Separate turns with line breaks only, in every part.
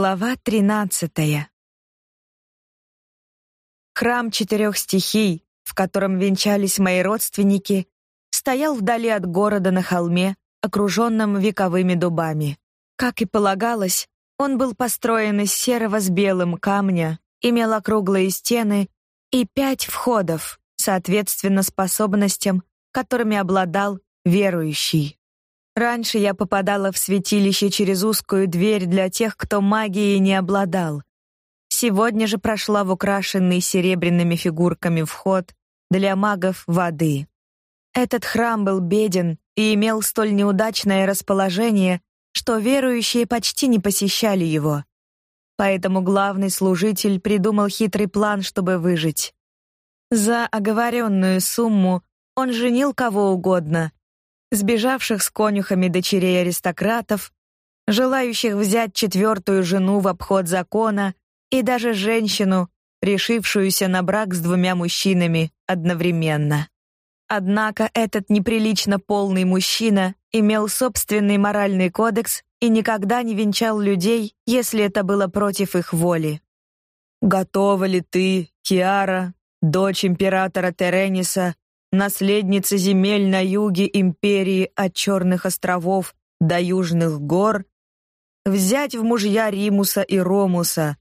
Глава 13. Храм четырех стихий, в котором венчались мои родственники, стоял вдали от города на холме, окруженном вековыми дубами. Как и полагалось, он был построен из серого с белым камня, имел округлые стены и пять входов, соответственно способностям, которыми обладал верующий. Раньше я попадала в святилище через узкую дверь для тех, кто магией не обладал. Сегодня же прошла в украшенный серебряными фигурками вход для магов воды. Этот храм был беден и имел столь неудачное расположение, что верующие почти не посещали его. Поэтому главный служитель придумал хитрый план, чтобы выжить. За оговоренную сумму он женил кого угодно, сбежавших с конюхами дочерей аристократов, желающих взять четвертую жену в обход закона и даже женщину, решившуюся на брак с двумя мужчинами одновременно. Однако этот неприлично полный мужчина имел собственный моральный кодекс и никогда не венчал людей, если это было против их воли. Готова ли ты, Киара, дочь императора Терениса, наследница земель на юге империи от Черных островов до Южных гор, взять в мужья Римуса и Ромуса,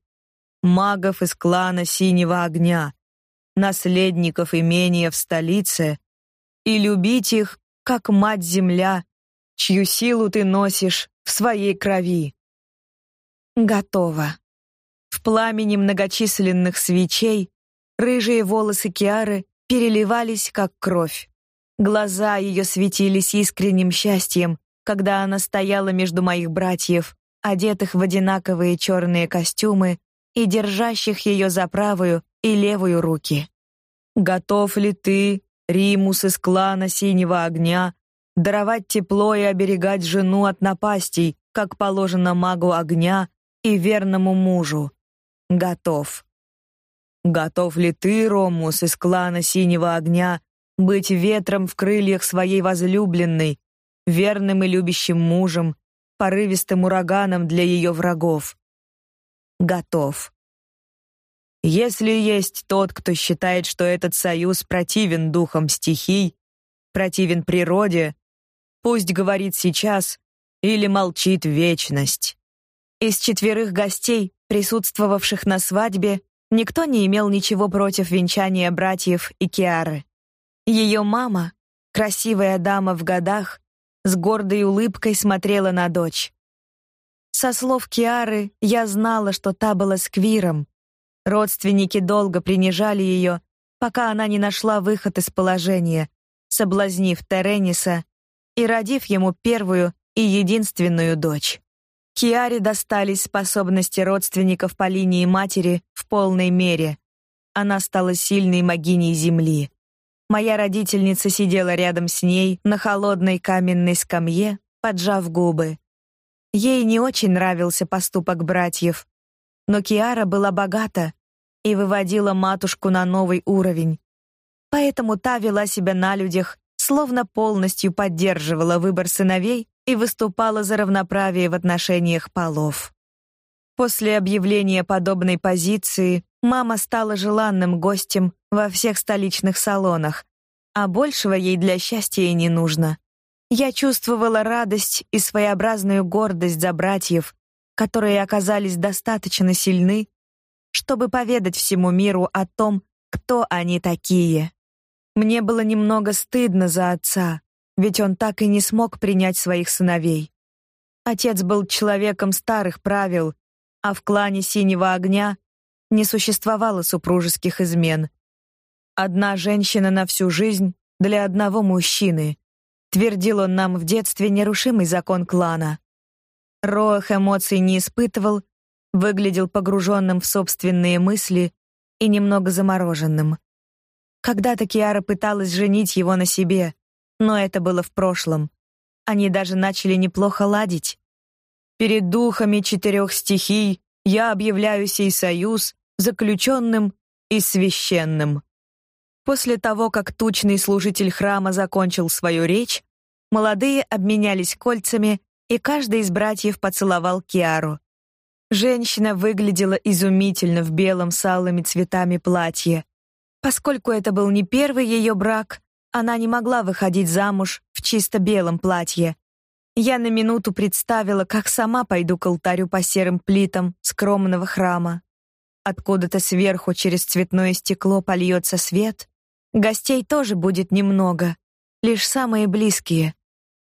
магов из клана Синего огня, наследников имения в столице, и любить их, как мать-земля, чью силу ты носишь в своей крови. Готово. В пламени многочисленных свечей рыжие волосы Киары переливались как кровь. Глаза ее светились искренним счастьем, когда она стояла между моих братьев, одетых в одинаковые черные костюмы и держащих ее за правую и левую руки. Готов ли ты, Римус из клана Синего огня, даровать тепло и оберегать жену от напастей, как положено магу огня и верному мужу? Готов. Готов ли ты, Ромус из клана Синего огня, быть ветром в крыльях своей возлюбленной, верным и любящим мужем, порывистым ураганом для ее врагов? Готов. Если есть тот, кто считает, что этот союз противен духам стихий, противен природе, пусть говорит сейчас или молчит вечность. Из четверых гостей, присутствовавших на свадьбе, Никто не имел ничего против венчания братьев и Киары. Ее мама, красивая дама в годах, с гордой улыбкой смотрела на дочь. Со слов Киары я знала, что та была сквиром. Родственники долго принижали ее, пока она не нашла выход из положения, соблазнив Терениса и родив ему первую и единственную дочь. Киаре достались способности родственников по линии матери в полной мере. Она стала сильной магиней земли. Моя родительница сидела рядом с ней на холодной каменной скамье, поджав губы. Ей не очень нравился поступок братьев, но Киара была богата и выводила матушку на новый уровень. Поэтому та вела себя на людях, словно полностью поддерживала выбор сыновей и выступала за равноправие в отношениях полов. После объявления подобной позиции мама стала желанным гостем во всех столичных салонах, а большего ей для счастья и не нужно. Я чувствовала радость и своеобразную гордость за братьев, которые оказались достаточно сильны, чтобы поведать всему миру о том, кто они такие. Мне было немного стыдно за отца, ведь он так и не смог принять своих сыновей. Отец был человеком старых правил, а в клане Синего огня не существовало супружеских измен. Одна женщина на всю жизнь для одного мужчины, твердил он нам в детстве нерушимый закон клана. Роах эмоций не испытывал, выглядел погруженным в собственные мысли и немного замороженным. Когда-то Киара пыталась женить его на себе, но это было в прошлом. Они даже начали неплохо ладить. Перед духами четырех стихий я объявляю сей союз заключенным и священным. После того, как тучный служитель храма закончил свою речь, молодые обменялись кольцами, и каждый из братьев поцеловал Киару. Женщина выглядела изумительно в белом с алыми цветами платье. Поскольку это был не первый ее брак, она не могла выходить замуж в чисто белом платье. Я на минуту представила, как сама пойду к алтарю по серым плитам скромного храма. Откуда-то сверху через цветное стекло польется свет. Гостей тоже будет немного, лишь самые близкие.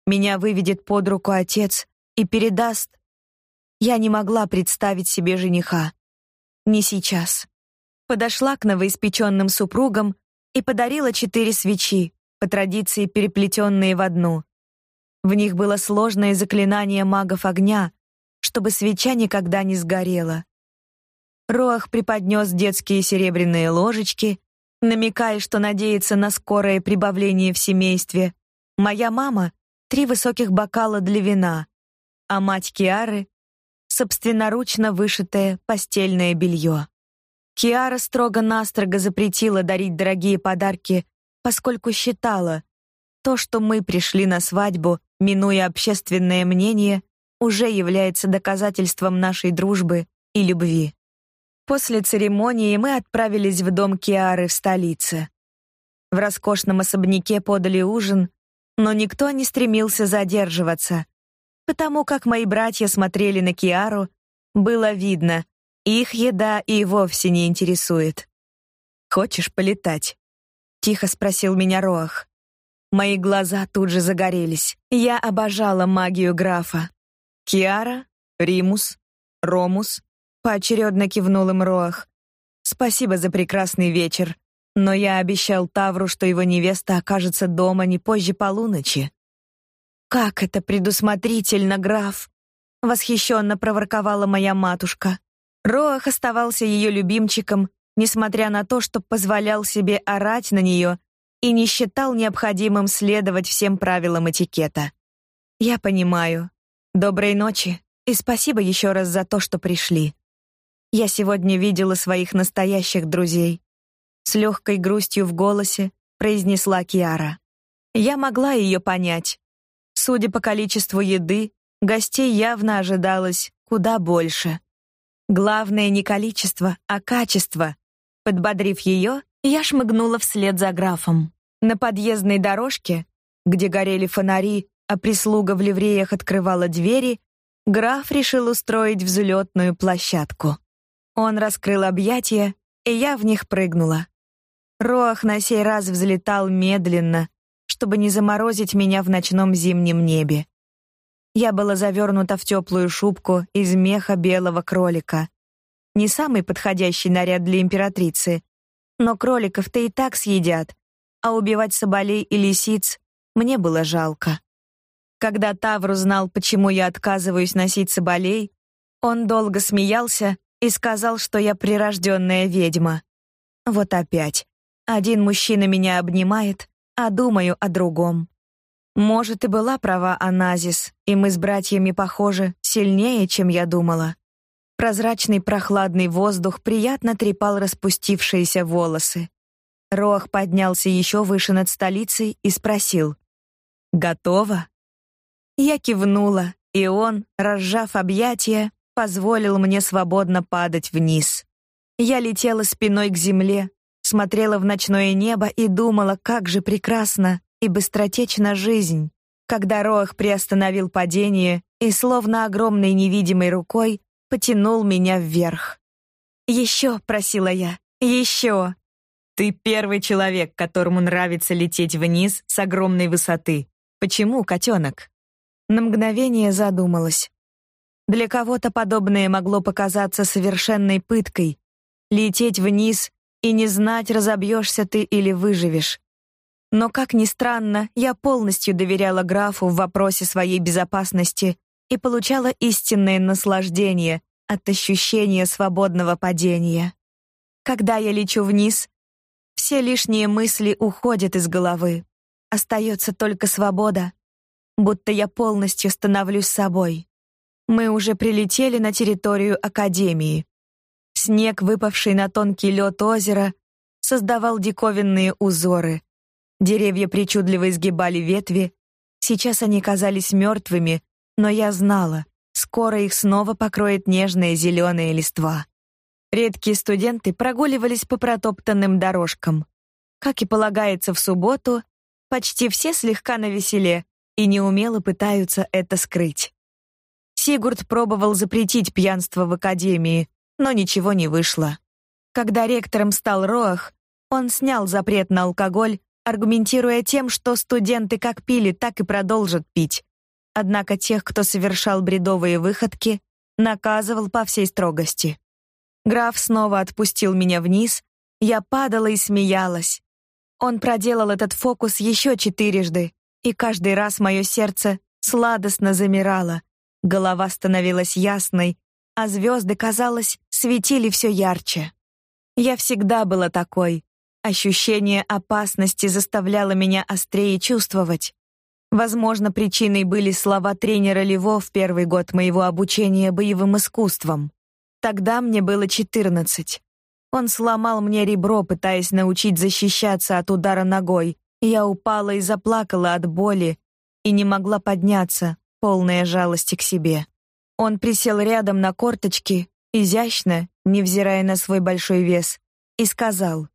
Меня выведет под руку отец и передаст. Я не могла представить себе жениха. Не сейчас. Подошла к новоиспеченным супругам и подарила четыре свечи, по традиции переплетенные в одну. В них было сложное заклинание магов огня, чтобы свеча никогда не сгорела. Роах преподнес детские серебряные ложечки, намекая, что надеется на скорое прибавление в семействе. Моя мама три высоких бокала для вина, а мать Киары собственноручно вышитое постельное белье. Киара строго-настрого запретила дарить дорогие подарки, поскольку считала, то, что мы пришли на свадьбу, минуя общественное мнение, уже является доказательством нашей дружбы и любви. После церемонии мы отправились в дом Киары в столице. В роскошном особняке подали ужин, но никто не стремился задерживаться, потому как мои братья смотрели на Киару, было видно, их еда и вовсе не интересует. Хочешь полетать? тихо спросил меня Роах. Мои глаза тут же загорелись. Я обожала магию графа. Киара, Римус, Ромус, поочередно кивнул им Роах. Спасибо за прекрасный вечер, но я обещал Тавру, что его невеста окажется дома не позже полуночи. Как это предусмотрительно, граф, восхищенно проворковала моя матушка. Роах оставался ее любимчиком, несмотря на то, что позволял себе орать на нее и не считал необходимым следовать всем правилам этикета. Я понимаю. Доброй ночи и спасибо еще раз за то, что пришли. Я сегодня видела своих настоящих друзей. С легкой грустью в голосе произнесла Киара. Я могла ее понять. Судя по количеству еды, гостей явно ожидалось куда больше. Главное не количество, а качество. Подбодрив ее, я шмыгнула вслед за графом. На подъездной дорожке, где горели фонари, а прислуга в ливреях открывала двери, граф решил устроить взлетную площадку. Он раскрыл объятия, и я в них прыгнула. Роах на сей раз взлетал медленно, чтобы не заморозить меня в ночном зимнем небе. Я была завернута в теплую шубку из меха белого кролика. Не самый подходящий наряд для императрицы, но кроликов-то и так съедят, а убивать соболей и лисиц мне было жалко. Когда Тавр узнал, почему я отказываюсь носить соболей, он долго смеялся и сказал, что я прирожденная ведьма. Вот опять. Один мужчина меня обнимает, а думаю о другом. Может, и была права Аназис, и мы с братьями похожи сильнее, чем я думала. Прозрачный прохладный воздух приятно трепал распустившиеся волосы. Рох поднялся еще выше над столицей и спросил: "Готова?" Я кивнула, и он, разжав объятия, позволил мне свободно падать вниз. Я летела спиной к земле, смотрела в ночное небо и думала, как же прекрасна и быстротечна жизнь. Когда Роах приостановил падение и словно огромной невидимой рукой потянул меня вверх. «Еще», — просила я, — «еще». «Ты первый человек, которому нравится лететь вниз с огромной высоты. Почему, котенок?» На мгновение задумалась. Для кого-то подобное могло показаться совершенной пыткой. Лететь вниз и не знать, разобьешься ты или выживешь. Но, как ни странно, я полностью доверяла графу в вопросе своей безопасности и получала истинное наслаждение от ощущения свободного падения. Когда я лечу вниз, все лишние мысли уходят из головы. Остается только свобода, будто я полностью становлюсь собой. Мы уже прилетели на территорию академии. Снег, выпавший на тонкий лед озера, создавал диковинные узоры. Деревья причудливо изгибали ветви. Сейчас они казались мертвыми, но я знала, скоро их снова покроет нежная зеленая листва. Редкие студенты прогуливались по протоптанным дорожкам. Как и полагается в субботу, почти все слегка навеселе и неумело пытаются это скрыть. Сигурд пробовал запретить пьянство в академии, но ничего не вышло. Когда ректором стал Роах, он снял запрет на алкоголь, аргументируя тем, что студенты как пили, так и продолжат пить. Однако тех, кто совершал бредовые выходки, наказывал по всей строгости. Граф снова отпустил меня вниз, я падала и смеялась. Он проделал этот фокус еще четырежды, и каждый раз мое сердце сладостно замирало, голова становилась ясной, а звезды, казалось, светили все ярче. Я всегда была такой. Ощущение опасности заставляло меня острее чувствовать. Возможно, причиной были слова тренера Лево в первый год моего обучения боевым искусствам. Тогда мне было 14. Он сломал мне ребро, пытаясь научить защищаться от удара ногой. Я упала и заплакала от боли и не могла подняться, полная жалости к себе. Он присел рядом на корточки, изящно, невзирая на свой большой вес, и сказал: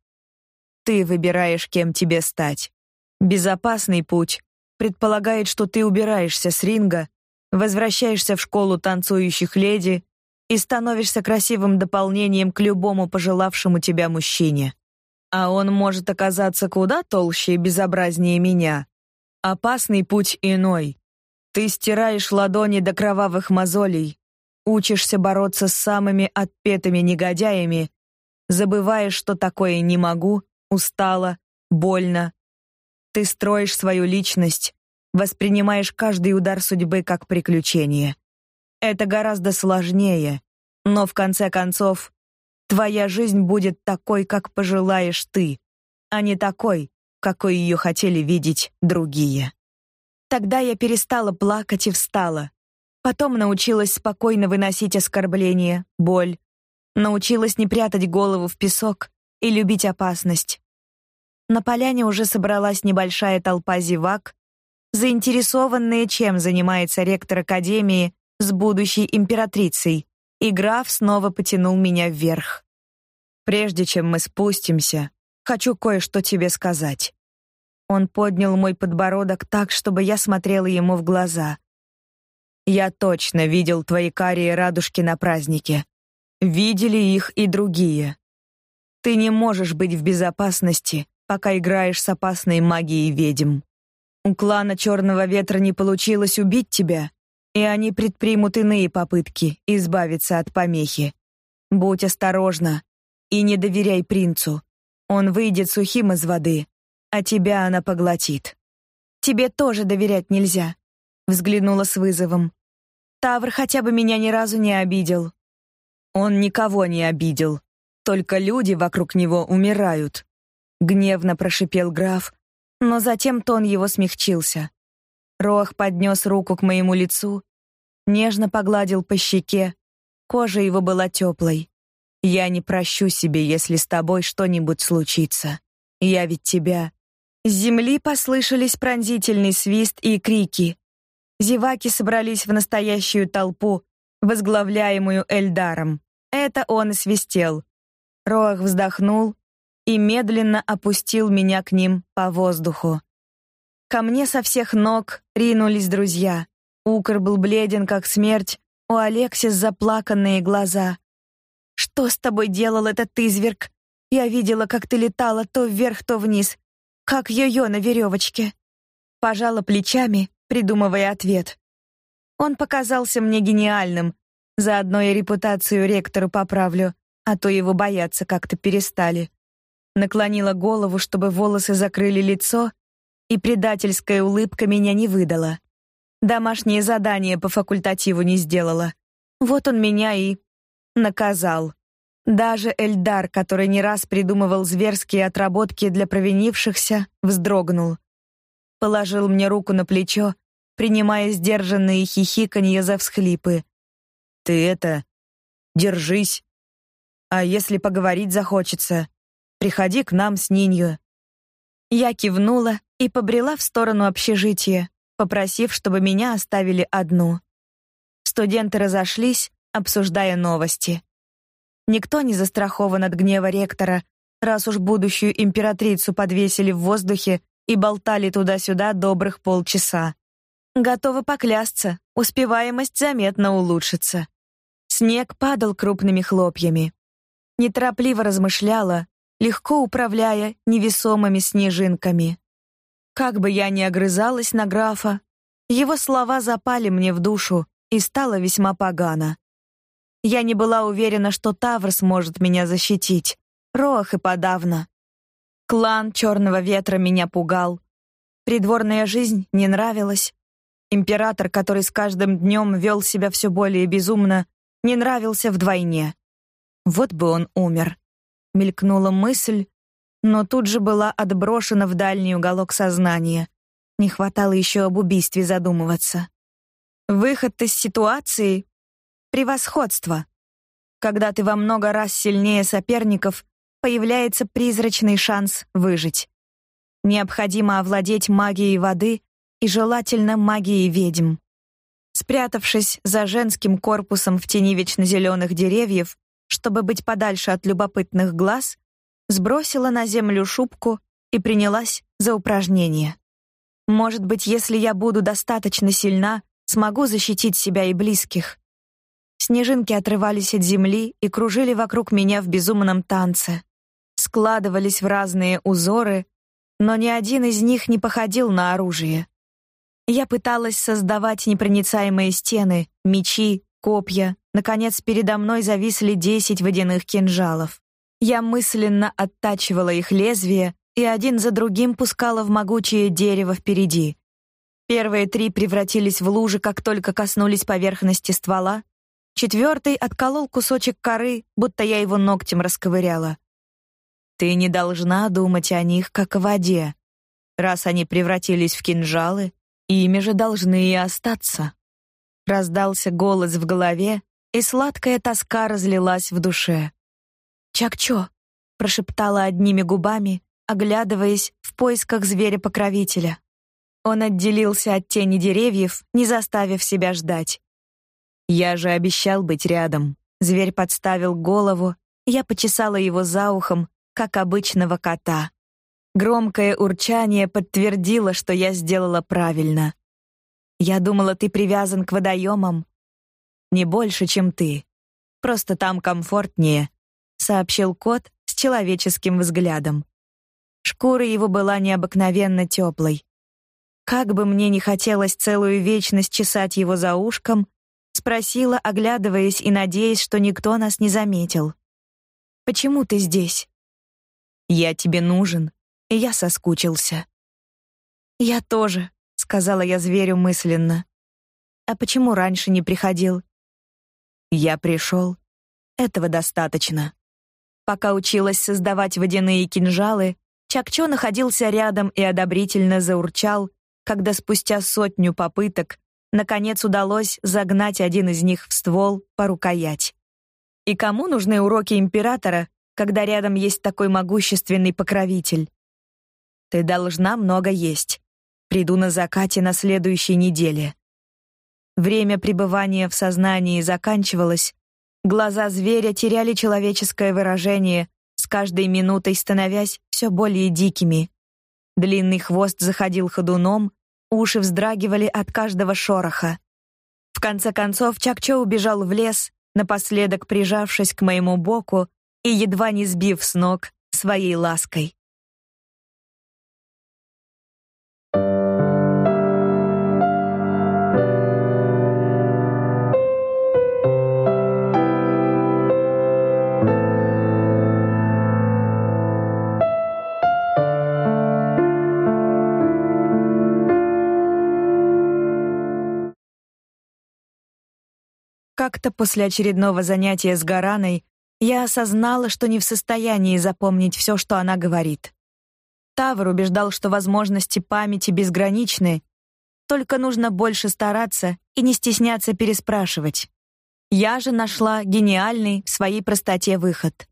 "Ты выбираешь, кем тебе стать. Безопасный путь предполагает, что ты убираешься с ринга, возвращаешься в школу танцующих леди и становишься красивым дополнением к любому пожелавшему тебя мужчине. А он может оказаться куда толще и безобразнее меня. Опасный путь иной. Ты стираешь ладони до кровавых мозолей, учишься бороться с самыми отпетыми негодяями, забываешь, что такое не могу, устала, больно. Ты строишь свою личность, воспринимаешь каждый удар судьбы как приключение. Это гораздо сложнее, но в конце концов твоя жизнь будет такой, как пожелаешь ты, а не такой, какой ее хотели видеть другие. Тогда я перестала плакать и встала. Потом научилась спокойно выносить оскорбления, боль, научилась не прятать голову в песок и любить опасность. На поляне уже собралась небольшая толпа зевак, заинтересованные, чем занимается ректор академии с будущей императрицей, и граф снова потянул меня вверх. Прежде чем мы спустимся, хочу кое-что тебе сказать. Он поднял мой подбородок так, чтобы я смотрела ему в глаза. Я точно видел твои карие радужки на празднике. Видели их и другие. Ты не можешь быть в безопасности, пока играешь с опасной магией ведьм. У клана Черного Ветра не получилось убить тебя, и они предпримут иные попытки избавиться от помехи. Будь осторожна и не доверяй принцу. Он выйдет сухим из воды, а тебя она поглотит. Тебе тоже доверять нельзя, взглянула с вызовом. Тавр хотя бы меня ни разу не обидел. Он никого не обидел. Только люди вокруг него умирают, гневно прошипел граф, но затем тон его смягчился. Рох поднес руку к моему лицу, нежно погладил по щеке. Кожа его была теплой. Я не прощу себе, если с тобой что-нибудь случится. Я ведь тебя. С земли послышались пронзительный свист и крики. Зеваки собрались в настоящую толпу, возглавляемую Эльдаром. Это он и свистел. Роах вздохнул, и медленно опустил меня к ним по воздуху. Ко мне со всех ног ринулись друзья. Укр был бледен, как смерть, у Алексис заплаканные глаза. «Что с тобой делал этот изверг? Я видела, как ты летала то вверх, то вниз, как йо-йо на веревочке». Пожала плечами, придумывая ответ. Он показался мне гениальным. Заодно и репутацию ректору поправлю, а то его бояться как-то перестали наклонила голову, чтобы волосы закрыли лицо, и предательская улыбка меня не выдала. Домашнее задание по факультативу не сделала. Вот он меня и наказал. Даже Эльдар, который не раз придумывал зверские отработки для провинившихся, вздрогнул. Положил мне руку на плечо, принимая сдержанные хихиканье за всхлипы. Ты это держись. А если поговорить захочется, Приходи к нам с Нинью. Я кивнула и побрела в сторону общежития, попросив, чтобы меня оставили одну. Студенты разошлись, обсуждая новости. Никто не застрахован от гнева ректора, раз уж будущую императрицу подвесили в воздухе и болтали туда-сюда добрых полчаса. Готова поклясться, успеваемость заметно улучшится. Снег падал крупными хлопьями. Неторопливо размышляла, легко управляя невесомыми снежинками. Как бы я ни огрызалась на графа, его слова запали мне в душу и стало весьма погано. Я не была уверена, что Тавр сможет меня защитить. Рох и подавно. Клан Черного Ветра меня пугал. Придворная жизнь не нравилась. Император, который с каждым днем вел себя все более безумно, не нравился вдвойне. Вот бы он умер. Мелькнула мысль, но тут же была отброшена в дальний уголок сознания. Не хватало еще об убийстве задумываться. Выход из ситуации — превосходство. Когда ты во много раз сильнее соперников, появляется призрачный шанс выжить. Необходимо овладеть магией воды и желательно магией ведьм. Спрятавшись за женским корпусом в тени вечно зеленых деревьев, чтобы быть подальше от любопытных глаз, сбросила на землю шубку и принялась за упражнение. Может быть, если я буду достаточно сильна, смогу защитить себя и близких. Снежинки отрывались от земли и кружили вокруг меня в безумном танце. Складывались в разные узоры, но ни один из них не походил на оружие. Я пыталась создавать непроницаемые стены, мечи, копья. Наконец, передо мной зависли десять водяных кинжалов. Я мысленно оттачивала их лезвия и один за другим пускала в могучее дерево впереди. Первые три превратились в лужи, как только коснулись поверхности ствола. Четвертый отколол кусочек коры, будто я его ногтем расковыряла. Ты не должна думать о них как о воде. Раз они превратились в кинжалы, Ими же должны и остаться. Раздался голос в голове, и сладкая тоска разлилась в душе. Чакчо прошептала одними губами, оглядываясь в поисках зверя-покровителя. Он отделился от тени деревьев, не заставив себя ждать. Я же обещал быть рядом. Зверь подставил голову, я почесала его за ухом, как обычного кота. Громкое урчание подтвердило, что я сделала правильно. Я думала, ты привязан к водоемам. Не больше, чем ты. Просто там комфортнее, сообщил кот с человеческим взглядом. Шкура его была необыкновенно теплой. Как бы мне ни хотелось целую вечность чесать его за ушком, спросила, оглядываясь и надеясь, что никто нас не заметил. Почему ты здесь? Я тебе нужен, и я соскучился. Я тоже, сказала я зверю мысленно. А почему раньше не приходил? Я пришел. Этого достаточно. Пока училась создавать водяные кинжалы, Чакчо находился рядом и одобрительно заурчал, когда спустя сотню попыток наконец удалось загнать один из них в ствол по рукоять. И кому нужны уроки императора, когда рядом есть такой могущественный покровитель? Ты должна много есть. Приду на закате на следующей неделе. Время пребывания в сознании заканчивалось. Глаза зверя теряли человеческое выражение, с каждой минутой становясь все более дикими. Длинный хвост заходил ходуном, уши вздрагивали от каждого шороха. В конце концов Чакчо убежал в лес, напоследок прижавшись к моему боку и едва не сбив с ног своей лаской. Как-то после очередного занятия с Гараной я осознала, что не в состоянии запомнить все, что она говорит. Тавр убеждал, что возможности памяти безграничны, только нужно больше стараться и не стесняться переспрашивать. Я же нашла гениальный в своей простоте выход.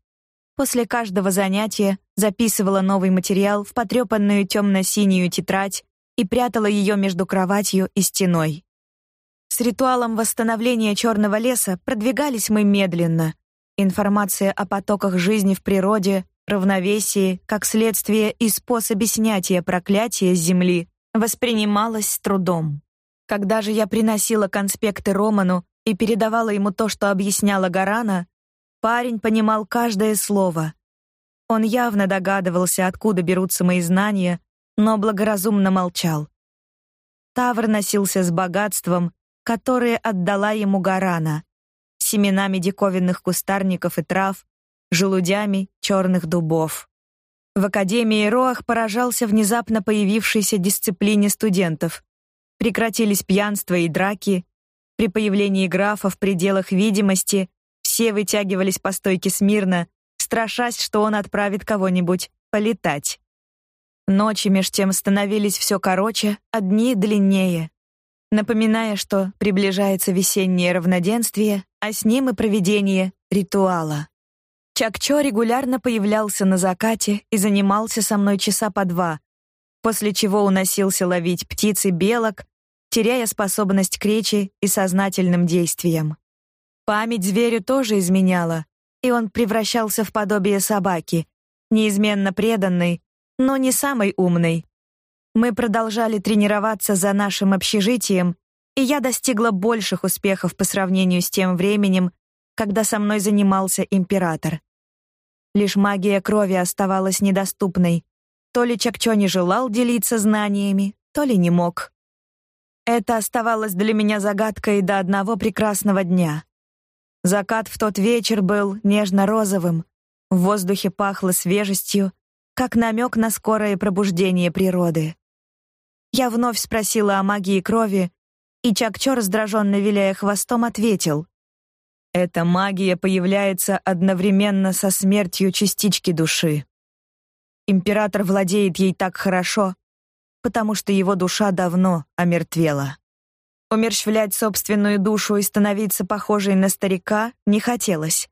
После каждого занятия записывала новый материал в потрепанную темно-синюю тетрадь и прятала ее между кроватью и стеной. С ритуалом восстановления черного леса продвигались мы медленно. Информация о потоках жизни в природе, равновесии, как следствие и способе снятия проклятия с земли, воспринималась с трудом. Когда же я приносила конспекты Роману и передавала ему то, что объясняла Гарана, парень понимал каждое слово. Он явно догадывался, откуда берутся мои знания, но благоразумно молчал. Тавр носился с богатством, которое отдала ему Гарана, семенами диковинных кустарников и трав, желудями черных дубов. В Академии Роах поражался внезапно появившейся дисциплине студентов. Прекратились пьянство и драки. При появлении графа в пределах видимости все вытягивались по стойке смирно, страшась, что он отправит кого-нибудь полетать. Ночи меж тем становились все короче, а дни длиннее, напоминая, что приближается весеннее равноденствие, а с ним и проведение ритуала. Чакчо регулярно появлялся на закате и занимался со мной часа по два, после чего уносился ловить птиц и белок, теряя способность к речи и сознательным действиям. Память зверю тоже изменяла, и он превращался в подобие собаки, неизменно преданной, но не самой умной. Мы продолжали тренироваться за нашим общежитием, и я достигла больших успехов по сравнению с тем временем, когда со мной занимался император. Лишь магия крови оставалась недоступной. То ли Чакчо не желал делиться знаниями, то ли не мог. Это оставалось для меня загадкой до одного прекрасного дня. Закат в тот вечер был нежно-розовым, в воздухе пахло свежестью, как намек на скорое пробуждение природы. Я вновь спросила о магии крови, и Чакчо, раздраженно виляя хвостом, ответил: эта магия появляется одновременно со смертью частички души. Император владеет ей так хорошо, потому что его душа давно омертвела. Умерщвлять собственную душу и становиться похожей на старика не хотелось.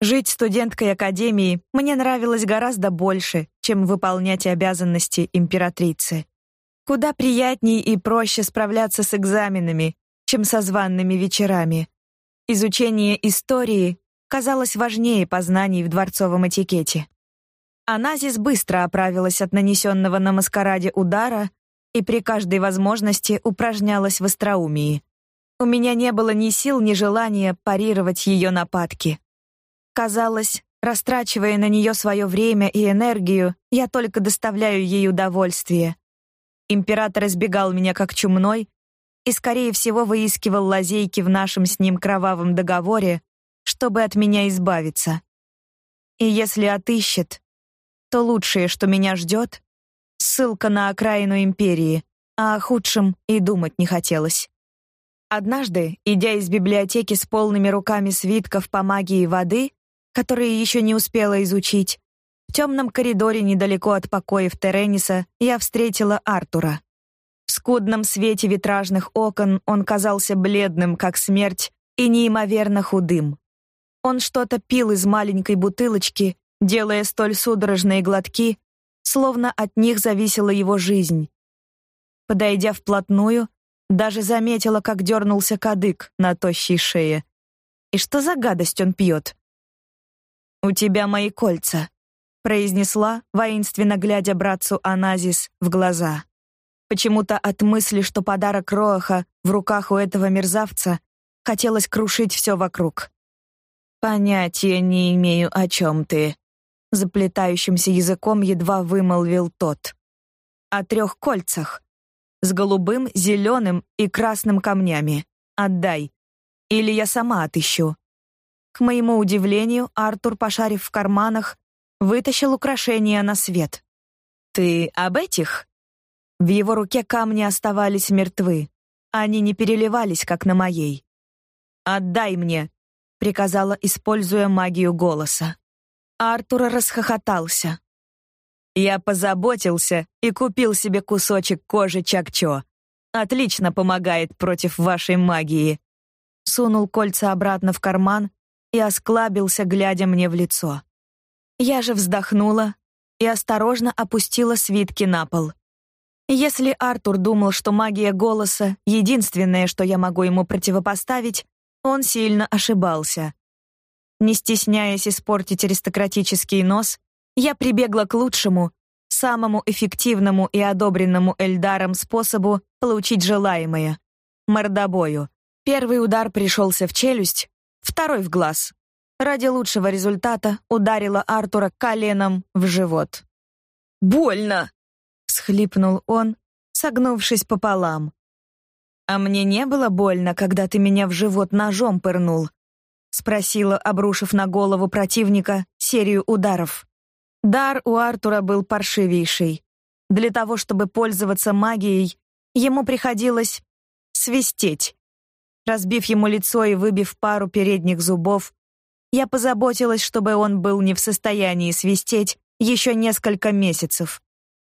Жить студенткой академии мне нравилось гораздо больше, чем выполнять обязанности императрицы. Куда приятнее и проще справляться с экзаменами, чем со званными вечерами. Изучение истории казалось важнее познаний в дворцовом этикете. Аназис быстро оправилась от нанесенного на маскараде удара и при каждой возможности упражнялась в остроумии. У меня не было ни сил, ни желания парировать ее нападки. Казалось, растрачивая на нее свое время и энергию, я только доставляю ей удовольствие. Император избегал меня как чумной, и, скорее всего, выискивал лазейки в нашем с ним кровавом договоре, чтобы от меня избавиться. И если отыщет, то лучшее, что меня ждет — ссылка на окраину империи, а о худшем и думать не хотелось. Однажды, идя из библиотеки с полными руками свитков по магии воды, которые еще не успела изучить, в темном коридоре недалеко от покоев Терениса я встретила Артура. В скудном свете витражных окон он казался бледным, как смерть, и неимоверно худым. Он что-то пил из маленькой бутылочки, делая столь судорожные глотки, словно от них зависела его жизнь. Подойдя вплотную, даже заметила, как дернулся кадык на тощей шее. И что за гадость он пьет? «У тебя мои кольца», — произнесла, воинственно глядя братцу Аназис в глаза. Почему-то от мысли, что подарок Роаха в руках у этого мерзавца, хотелось крушить все вокруг. Понятия не имею, о чем ты, заплетающимся языком едва вымолвил тот. О трех кольцах с голубым, зеленым и красным камнями. Отдай, или я сама отыщу. К моему удивлению, Артур, пошарив в карманах, вытащил украшения на свет. Ты об этих? В его руке камни оставались мертвы. Они не переливались, как на моей. «Отдай мне», — приказала, используя магию голоса. Артур расхохотался. «Я позаботился и купил себе кусочек кожи Чакчо. Отлично помогает против вашей магии». Сунул кольца обратно в карман и осклабился, глядя мне в лицо. Я же вздохнула и осторожно опустила свитки на пол. Если Артур думал, что магия голоса единственное, что я могу ему противопоставить, он сильно ошибался. Не стесняясь испортить аристократический нос, я прибегла к лучшему, самому эффективному и одобренному Эльдаром способу получить желаемое мордобою. Первый удар пришелся в челюсть, второй в глаз. Ради лучшего результата ударила Артура коленом в живот.
Больно,
всхлипнул он, согнувшись пополам. А мне не было больно, когда ты меня в живот ножом пырнул, спросила, обрушив на голову противника серию ударов. Дар у Артура был паршивейший. Для того, чтобы пользоваться магией, ему приходилось свистеть. Разбив ему лицо и выбив пару передних зубов, я позаботилась, чтобы он был не в состоянии свистеть еще несколько месяцев.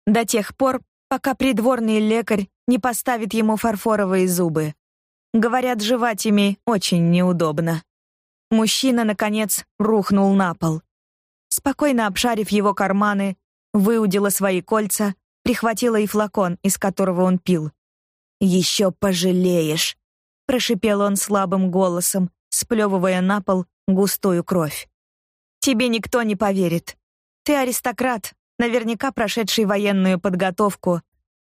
До тех пор, пока придворный лекарь не поставит ему фарфоровые зубы. Говорят, жевать ими очень неудобно. Мужчина наконец рухнул на пол. Спокойно обшарив его карманы, выудила свои кольца, прихватила и флакон, из которого он пил. «Еще пожалеешь», — прошипел он слабым голосом, сплевывая на пол густую кровь. «Тебе никто не поверит. Ты аристократ, наверняка прошедший военную подготовку,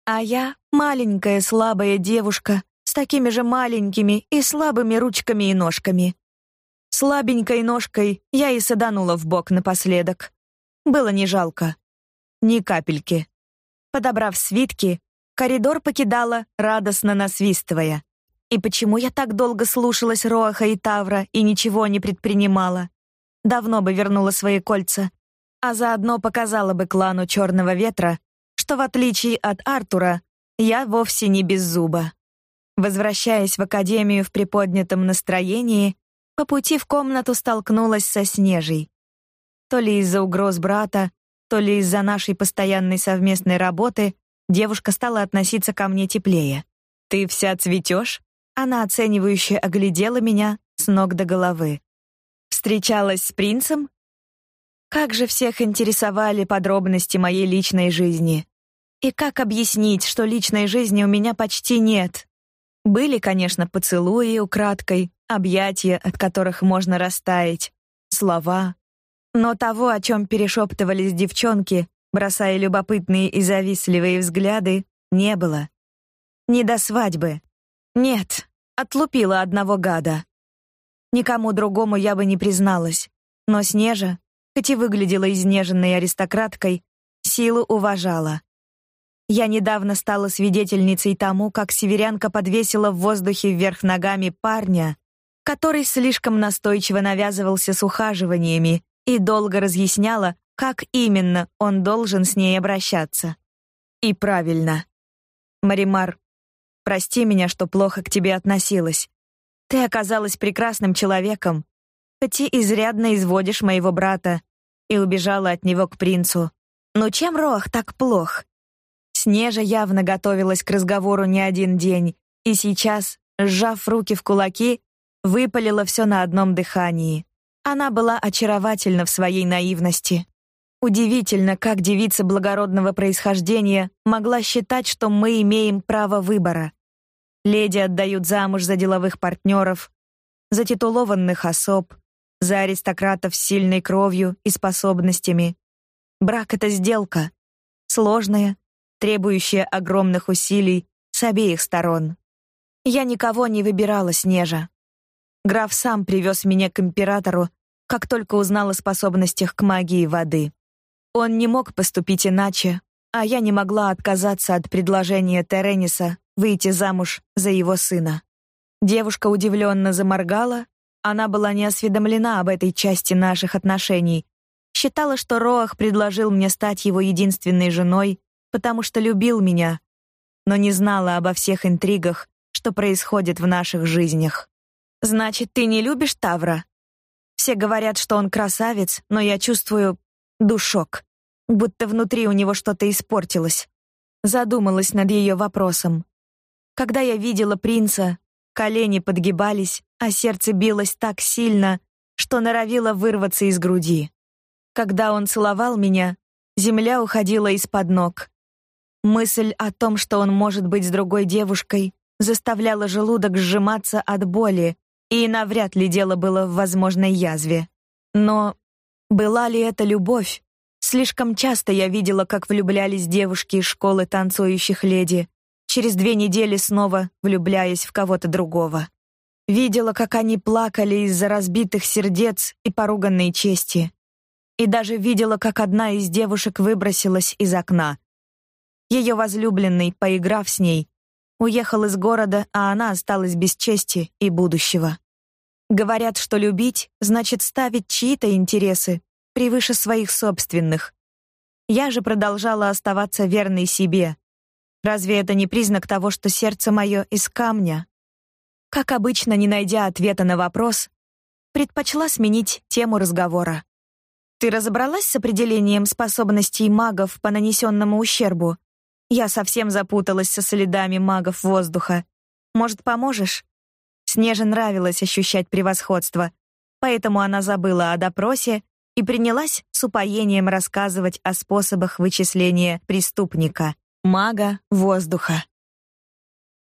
а я маленькая слабая девушка с такими же маленькими и слабыми ручками и ножками. Слабенькой ножкой я и саданула в бок напоследок. Было не жалко. Ни капельки. Подобрав свитки, коридор покидала, радостно насвистывая. И почему я так долго слушалась Роаха и Тавра и ничего не предпринимала? Давно бы вернула свои кольца, а заодно показала бы клану Черного ветра, что в отличие от Артура, я вовсе не без зуба. Возвращаясь в академию в приподнятом настроении, по пути в комнату столкнулась со Снежей. То ли из-за угроз брата, то ли из-за нашей постоянной совместной работы девушка стала относиться ко мне теплее. Ты вся цветешь? Она оценивающе оглядела меня с ног до головы. Встречалась с принцем? Как же всех интересовали подробности моей личной жизни. И как объяснить, что личной жизни у меня почти нет? Были, конечно, поцелуи украдкой, объятия, от которых можно растаять, слова. Но того, о чем перешептывались девчонки, бросая любопытные и завистливые взгляды, не было. Не до свадьбы. Нет, отлупила одного гада. Никому другому я бы не призналась, но Снежа хоть и выглядела изнеженной аристократкой, силу уважала. Я недавно стала свидетельницей тому, как северянка подвесила в воздухе вверх ногами парня, который слишком настойчиво навязывался с ухаживаниями и долго разъясняла, как именно он должен с ней обращаться. И правильно. Маримар, прости меня, что плохо к тебе относилась. Ты оказалась прекрасным человеком, хоть и изрядно изводишь моего брата, и убежала от него к принцу. Но чем Рох так плох? Снежа явно готовилась к разговору не один день, и сейчас, сжав руки в кулаки, выпалила все на одном дыхании. Она была очаровательна в своей наивности. Удивительно, как девица благородного происхождения могла считать, что мы имеем право выбора. Леди отдают замуж за деловых партнеров, за титулованных особ, за аристократов с сильной кровью и способностями. Брак это сделка, сложная, требующая огромных усилий с обеих сторон. Я никого не выбирала, Снежа. Граф сам привез меня к императору, как только узнал о способностях к магии воды. Он не мог поступить иначе, а я не могла отказаться от предложения Терениса выйти замуж за его сына. Девушка удивленно заморгала, она была не осведомлена об этой части наших отношений. Считала, что Роах предложил мне стать его единственной женой, потому что любил меня, но не знала обо всех интригах, что происходит в наших жизнях. Значит, ты не любишь Тавра? Все говорят, что он красавец, но я чувствую душок, будто внутри у него что-то испортилось. Задумалась над ее вопросом. Когда я видела принца, колени подгибались, а сердце билось так сильно, что норовило вырваться из груди. Когда он целовал меня, земля уходила из-под ног. Мысль о том, что он может быть с другой девушкой, заставляла желудок сжиматься от боли, и навряд ли дело было в возможной язве. Но была ли это любовь? Слишком часто я видела, как влюблялись девушки из школы танцующих леди, через две недели снова влюбляясь в кого-то другого. Видела, как они плакали из-за разбитых сердец и поруганной чести. И даже видела, как одна из девушек выбросилась из окна. Ее возлюбленный, поиграв с ней, уехал из города, а она осталась без чести и будущего. Говорят, что любить значит ставить чьи-то интересы превыше своих собственных. Я же продолжала оставаться верной себе. Разве это не признак того, что сердце мое из камня? Как обычно, не найдя ответа на вопрос, предпочла сменить тему разговора. Ты разобралась с определением способностей магов по нанесенному ущербу? Я совсем запуталась со следами магов воздуха. Может, поможешь? Снеже нравилось ощущать превосходство, поэтому она забыла о допросе и принялась с упоением рассказывать о способах вычисления преступника, мага воздуха.